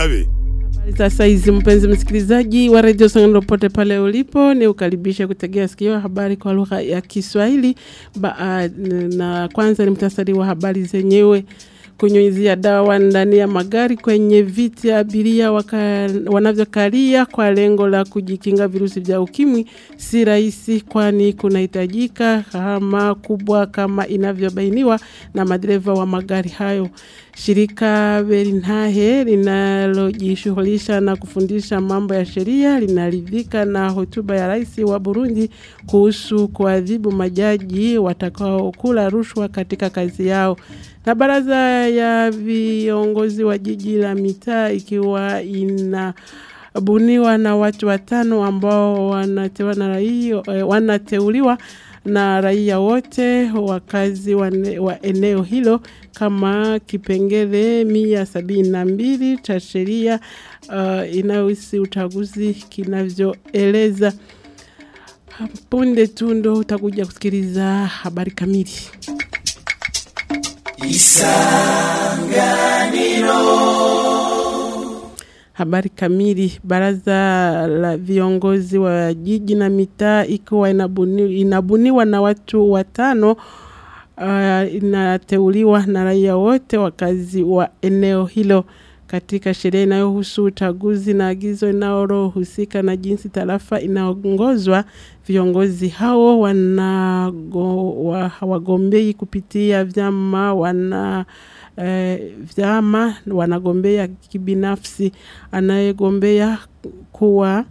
Apoloni Habari Za saizi mpenzi msikilizaji wa redio Sangano pote pale ulipo ni ukaribisha kutegea sikio habari kwa lugha ya Kiswahili. Ba, na kwanza ni mtasari wa habari zenyewe. Kunyunyizia dawa ndani ya magari kwenye viti ya abiria wanavyokalia kwa lengo la kujikinga virusi vya ukimwi si rahisi kwani kunahitajika gharama kubwa kama inavyobainiwa na madereva wa magari hayo. Shirika Berinhahe linalojishughulisha na kufundisha mambo ya sheria linaridhika na hotuba ya rais wa Burundi kuhusu kuadhibu majaji watakaokula rushwa katika kazi yao. Na baraza ya viongozi wa jiji la mitaa ikiwa ina buniwa na watu watano ambao raia, wanateuliwa na raia wote wakazi wa, wa eneo hilo kama kipengele mia sabini na mbili cha sheria uh, inayohusu uchaguzi kinavyoeleza. Punde tu ndo utakuja kusikiliza habari kamili. Isanganiro. Habari kamili. Baraza la viongozi wa jiji na mitaa ikiwa inabuni, inabuniwa na watu watano uh, inateuliwa na raia wote wakazi wa eneo hilo katika sheria inayohusu uchaguzi na agizo inayorohusika na jinsi tarafa inaongozwa. Viongozi hao wanago, wa, hawagombei kupitia vyama wana eh, vyama wanagombea kibinafsi. Anayegombea kuwa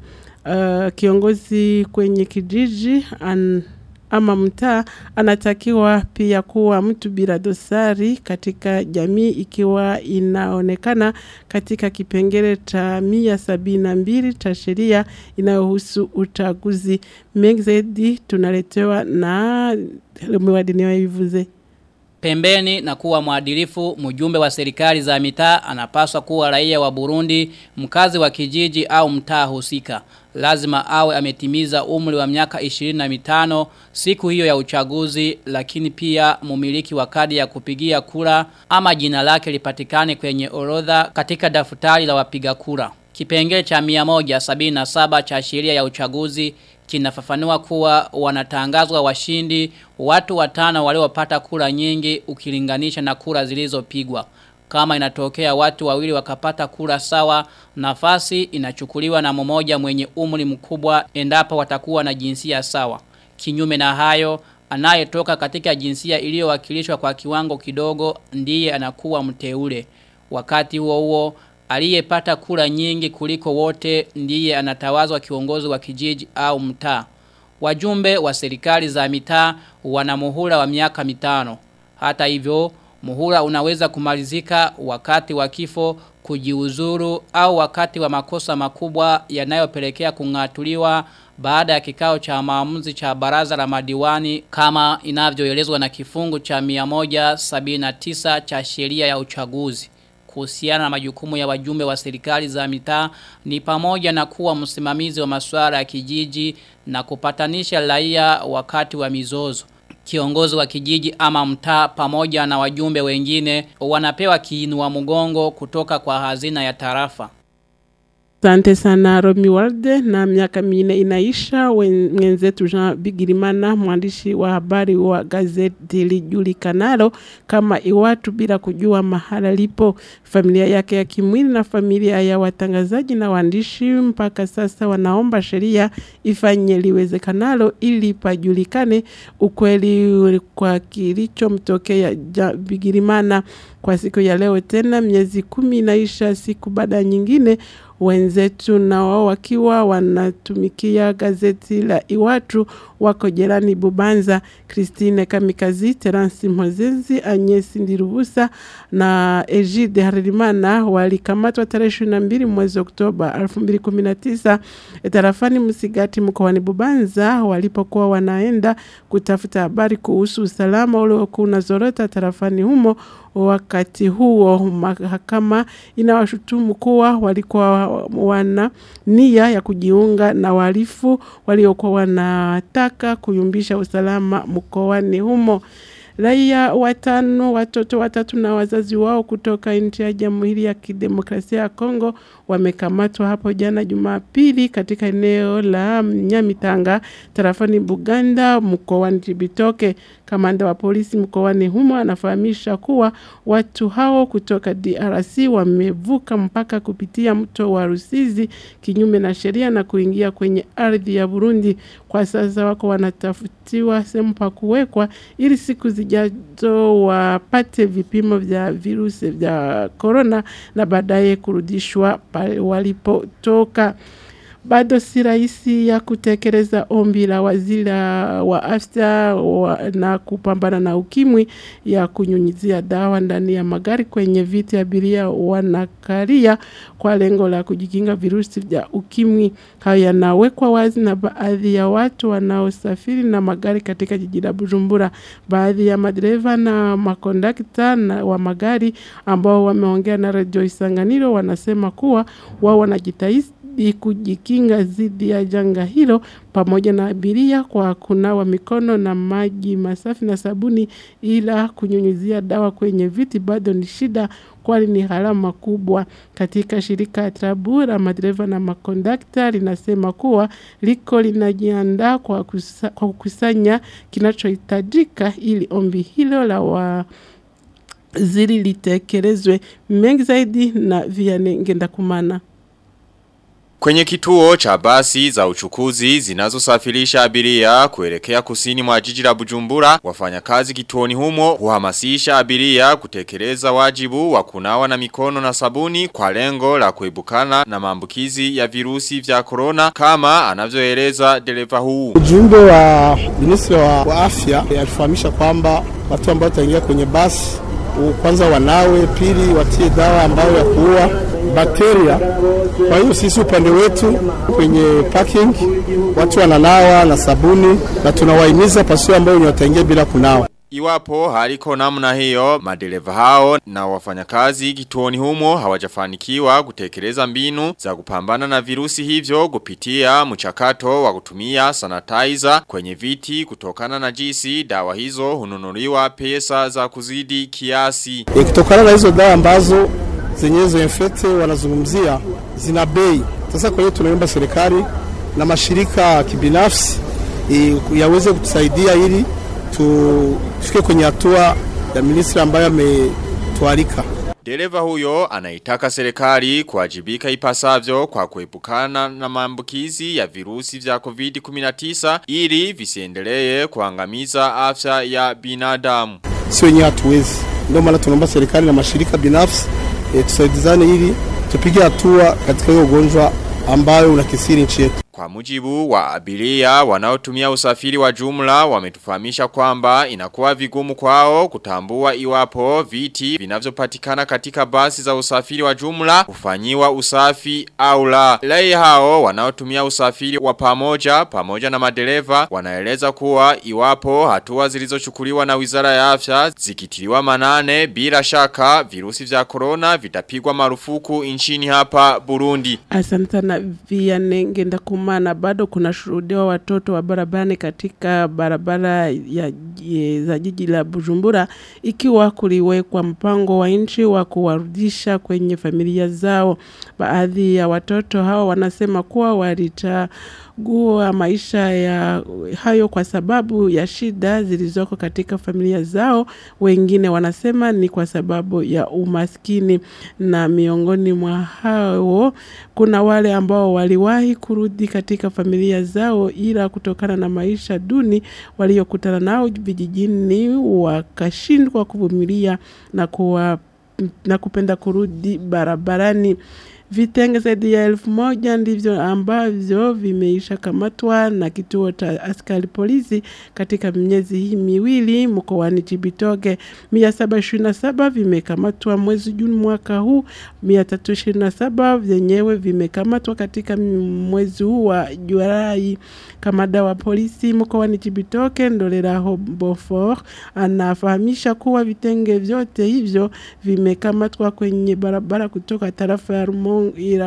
uh, kiongozi kwenye kijiji an, ama mtaa anatakiwa pia kuwa mtu bila dosari katika jamii ikiwa inaonekana katika kipengele cha mia sabini na mbili cha sheria inayohusu uchaguzi. Mengi zaidi tunaletewa na Mwadiniwa Ivuze. Pembeni na kuwa mwadilifu mjumbe wa serikali za mitaa anapaswa kuwa raia wa Burundi, mkazi wa kijiji au mtaa husika. Lazima awe ametimiza umri wa miaka 25 siku hiyo ya uchaguzi lakini pia mumiliki wa kadi ya kupigia kura ama jina lake lipatikane kwenye orodha katika daftari la wapiga kura. Kipengele cha 177 cha sheria ya uchaguzi kinafafanua kuwa wanatangazwa washindi watu watano waliopata kura nyingi ukilinganisha na kura zilizopigwa. Kama inatokea watu wawili wakapata kura sawa, nafasi inachukuliwa na mmoja mwenye umri mkubwa endapo watakuwa na jinsia sawa. Kinyume na hayo, anayetoka katika jinsia iliyowakilishwa kwa kiwango kidogo ndiye anakuwa mteule. Wakati huo huo, aliyepata kura nyingi kuliko wote ndiye anatawazwa kiongozi wa kijiji au mtaa. Wajumbe wa serikali za mitaa wana muhula wa miaka mitano. Hata hivyo, muhula unaweza kumalizika wakati wa kifo kujiuzuru au wakati wa makosa makubwa yanayopelekea kungatuliwa baada ya kikao cha maamuzi cha baraza la madiwani kama inavyoelezwa na kifungu cha 179 cha sheria ya uchaguzi kuhusiana na majukumu ya wajumbe wa serikali za mitaa ni pamoja na kuwa msimamizi wa masuala ya kijiji na kupatanisha raia wakati wa mizozo. Kiongozi wa kijiji ama mtaa pamoja na wajumbe wengine wanapewa kiinua mgongo kutoka kwa hazina ya tarafa. Asante sana Romi Walde na miaka minne inaisha mwenzetu Jean Bigirimana mwandishi wa habari wa gazeti lijulikanalo kama Iwatu bila kujua mahala lipo. Familia yake ya kimwili na familia ya watangazaji na waandishi mpaka sasa wanaomba sheria ifanye liwezekanalo ili pajulikane ukweli kwa kilichomtokea Bigirimana. Kwa siku ya leo tena miezi kumi inaisha siku baada nyingine wenzetu na wao wakiwa wanatumikia gazeti la Iwatu wako jirani Bubanza Christine Kamikazi Terence Mozezi anyesi Ndirubusa na Egide Harerimana walikamatwa tarehe 22 mwezi Oktoba 2019 tarafani Msigati mkoani Bubanza walipokuwa wanaenda kutafuta habari kuhusu usalama uliokuwa unazorota tarafani humo wakati huo mahakama inawashutumu kuwa walikuwa wana nia ya kujiunga na walifu waliokuwa wanataka kuyumbisha usalama mkoani humo Raia watano, watoto watatu na wazazi wao kutoka nchi ya Jamhuri ya Kidemokrasia ya Kongo wamekamatwa hapo jana Jumapili katika eneo la Nyamitanga tarafani Buganda mkoani Cibitoke. Kamanda wa polisi mkoani humo anafahamisha kuwa watu hao kutoka DRC wamevuka mpaka kupitia mto wa Rusizi kinyume na sheria na kuingia kwenye ardhi ya Burundi. Kwa sasa wako wanatafutiwa sehemu pa kuwekwa ili siku zijazo wapate vipimo vya virusi vya korona na baadaye kurudishwa pale walipotoka bado si rahisi ya kutekeleza ombi la waziri wa afya wa, na kupambana na ukimwi ya kunyunyizia dawa ndani ya magari kwenye viti abiria wanakalia kwa lengo la kujikinga virusi vya ukimwi. Hayo yanawekwa wazi na baadhi ya watu wanaosafiri na magari katika jiji la Bujumbura. Baadhi ya madereva na makondakta na wa magari ambao wameongea na Radio Isanganiro wanasema kuwa wao wanajitahidi ili kujikinga dhidi ya janga hilo pamoja na abiria kwa kunawa mikono na maji masafi na sabuni ila kunyunyizia dawa kwenye viti bado ni shida kwani ni gharama kubwa. Katika shirika Trabura madereva na makondakta linasema kuwa liko linajiandaa kwa kukusanya kinachohitajika ili ombi hilo la wa zili litekelezwe mengi zaidi na Vianney Ngendakumana. Kwenye kituo cha basi za uchukuzi zinazosafirisha abiria kuelekea kusini mwa jiji la Bujumbura, wafanyakazi kituoni humo huhamasisha abiria kutekeleza wajibu wa kunawa na mikono na sabuni kwa lengo la kuibukana na maambukizi ya virusi vya corona kama anavyoeleza dereva huu. Ujumbe wa ministri wa, wa afya alifahamisha kwamba watu ambao wataingia kwenye basi kwanza wanawe, pili watie dawa ambayo ya kuua bakteria. Kwa hiyo sisi upande wetu kwenye parking watu wananawa na sabuni na tunawahimiza pasio ambayo ni wataingia bila kunawa. Iwapo haliko namna hiyo, madereva hao na wafanyakazi kituoni humo hawajafanikiwa kutekeleza mbinu za kupambana na virusi hivyo kupitia mchakato wa kutumia sanitizer kwenye viti kutokana na jinsi dawa hizo hununuliwa pesa za kuzidi kiasi. E, kutokana na hizo dawa ambazo zenyezo infete wanazungumzia zina bei. Sasa kwa hiyo tunaomba serikali na mashirika kibinafsi e, yaweze kutusaidia ili tufike kwenye hatua ya ministri ambayo ametualika. Dereva huyo anaitaka serikali kuwajibika ipasavyo kwa kuepukana na maambukizi ya virusi vya COVID-19 ili visiendelee kuangamiza afya ya binadamu. Si wenyewe hatuwezi. Ndio maana tunaomba serikali na mashirika binafsi e, tusaidizane ili tupige hatua katika hiyo ugonjwa ambayo unakisiri nchi yetu. Kwa mujibu wa abiria wanaotumia usafiri wa jumla wametufahamisha kwamba inakuwa vigumu kwao kutambua iwapo viti vinavyopatikana katika basi za usafiri wa jumla kufanyiwa usafi au la. Lei hao wanaotumia usafiri wa pamoja pamoja na madereva wanaeleza kuwa iwapo hatua zilizochukuliwa na Wizara ya Afya zikitiliwa manane bila shaka virusi vya corona vitapigwa marufuku nchini hapa Burundi. Asante sana via nengenda Vianney Ngendakumana na bado kuna shuhudiwa watoto wa barabarani katika barabara ya, ya, za jiji la Bujumbura ikiwa kuliwekwa mpango wa nchi wa kuwarudisha kwenye familia zao. Baadhi ya watoto hao wanasema kuwa walichagua maisha ya hayo kwa sababu ya shida zilizoko katika familia zao. Wengine wanasema ni kwa sababu ya umaskini na miongoni mwa hao kuna wale ambao waliwahi kurudi katika familia zao ila kutokana na maisha duni waliokutana nao vijijini wakashindwa kuvumilia na kuwa na kupenda kurudi barabarani. Vitenge zaidi ya elfu moja ndivyo ambavyo vimeisha kamatwa na kituo cha askari polisi katika miezi hii miwili mkoani Chibitoke. 727 vimekamatwa mwezi Juni mwaka huu, 327 vyenyewe vimekamatwa katika mwezi huu wa Julai. Kamanda wa polisi mkoani Chibitoke Ndolera Hobofor anafahamisha kuwa vitenge vyote hivyo vimekamatwa kwenye barabara kutoka tarafa ya Rugo,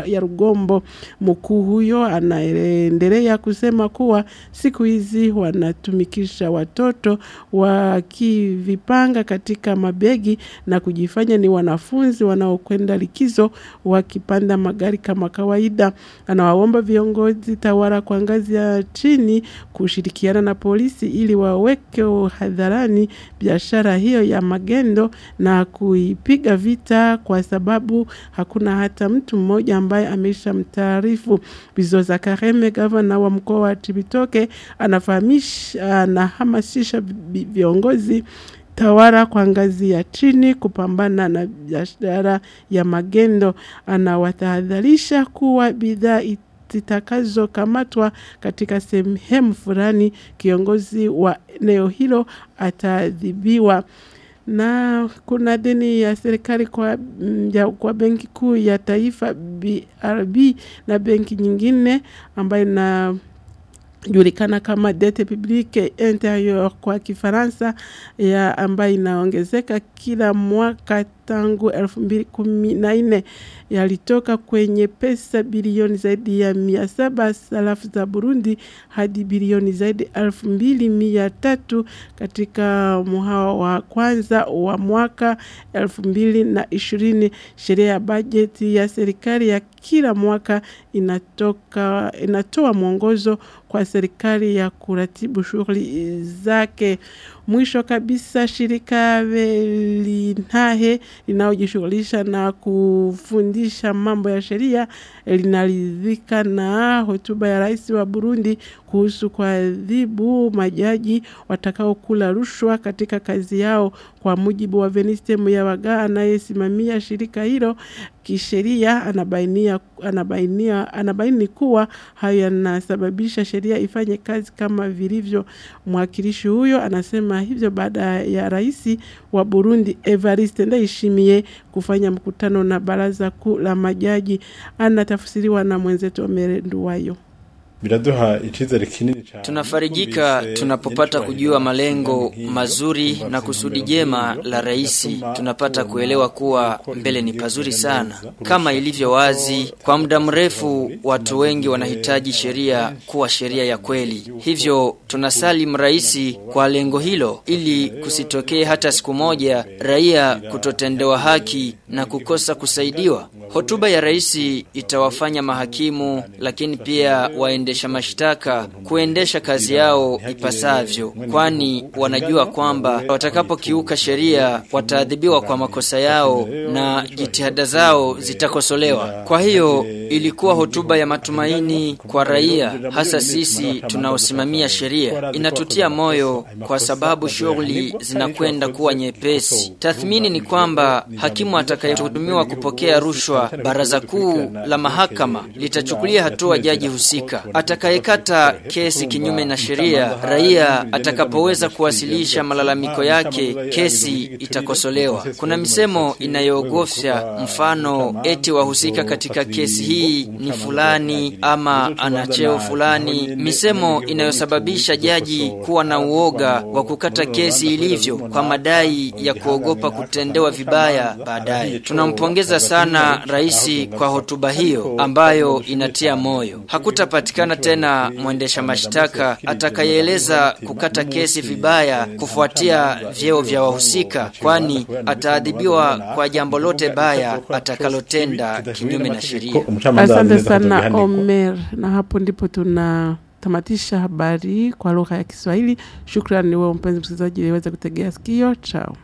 ya Rugombo. Mkuu huyo anaendelea kusema kuwa siku hizi wanatumikisha watoto wakivipanga katika mabegi na kujifanya ni wanafunzi wanaokwenda likizo wakipanda magari kama kawaida. Anawaomba viongozi tawala kwa ngazi ya chini kushirikiana na polisi ili waweke hadharani biashara hiyo ya magendo na kuipiga vita kwa sababu hakuna hata mtu mmoja ambaye ameisha mtaarifu. Bizoza Kareme, gavana wa mkoa wa tibitoke anafahamisha anahamasisha viongozi tawara kwa ngazi ya chini kupambana na biashara ya magendo. Anawatahadharisha kuwa bidhaa zitakazokamatwa katika sehemu fulani, kiongozi wa eneo hilo ataadhibiwa na kuna deni ya serikali kwa, ya, kwa benki kuu ya taifa BRB na benki nyingine ambayo na julikana kama dette publique intérieure kwa Kifaransa ya ambayo inaongezeka kila mwaka tangu 2014 yalitoka kwenye pesa bilioni zaidi ya mia saba sarafu za Burundi hadi bilioni zaidi elfu mbili mia tatu katika muhawa wa kwanza wa mwaka elfu mbili na ishirini. Sheria ya bajeti ya serikali ya kila mwaka inatoka, inatoa mwongozo kwa serikali ya kuratibu shughuli zake. Mwisho kabisa, shirika Velintahe linalojishughulisha na kufundisha mambo ya sheria linaridhika na hotuba ya rais wa Burundi kuhusu kuadhibu majaji watakaokula rushwa katika kazi yao. Kwa mujibu wa Veniste Muyabaga anayesimamia shirika hilo kisheria, anabainia, anabainia, anabaini kuwa hayo yanasababisha sheria ifanye kazi kama vilivyo. Mwakilishi huyo anasema hivyo baada ya rais wa Burundi Evariste Ndayishimiye kufanya mkutano na baraza kuu la majaji. Anatafsiriwa na mwenzetu Merendu Nduwayo. Tunafarijika tunapopata kujua malengo mazuri na kusudi jema la rais. Tunapata kuelewa kuwa mbele ni pazuri sana. Kama ilivyo wazi, kwa muda mrefu watu wengi wanahitaji sheria kuwa sheria ya kweli. Hivyo tunasali rais kwa lengo hilo ili kusitokee hata siku moja raia kutotendewa haki na kukosa kusaidiwa. Hotuba ya rais itawafanya mahakimu lakini pia waendesha mashtaka kuendesha kazi yao ipasavyo, kwani wanajua kwamba watakapokiuka sheria wataadhibiwa kwa makosa yao na jitihada zao zitakosolewa. Kwa hiyo ilikuwa hotuba ya matumaini kwa raia, hasa sisi tunaosimamia sheria. Inatutia moyo kwa sababu shughuli zinakwenda kuwa nyepesi. Tathmini ni kwamba hakimu atakayetuhumiwa kupokea rushwa, baraza kuu la mahakama litachukulia hatua jaji husika. Atakayekata kesi kinyume na sheria, raia atakapoweza kuwasilisha malalamiko yake, kesi itakosolewa. Kuna misemo inayoogofya, mfano eti wahusika katika kesi hii ni fulani ama ana cheo fulani, misemo inayosababisha jaji kuwa na uoga wa kukata kesi ilivyo kwa madai ya kuogopa kutendewa vibaya baadaye. Tunampongeza sana rais kwa hotuba hiyo ambayo inatia moyo. Hakutapatikana tena mwendesha mashtaka atakayeeleza kukata kesi vibaya kufuatia vyeo vya wahusika, kwani ataadhibiwa kwa jambo lote baya atakalotenda kinyume na sheria. Asante sana Omer, na hapo ndipo tuna tamatisha habari kwa lugha ya Kiswahili. Shukrani wewe mpenzi msikilizaji, iweze kutegea sikio. Chao.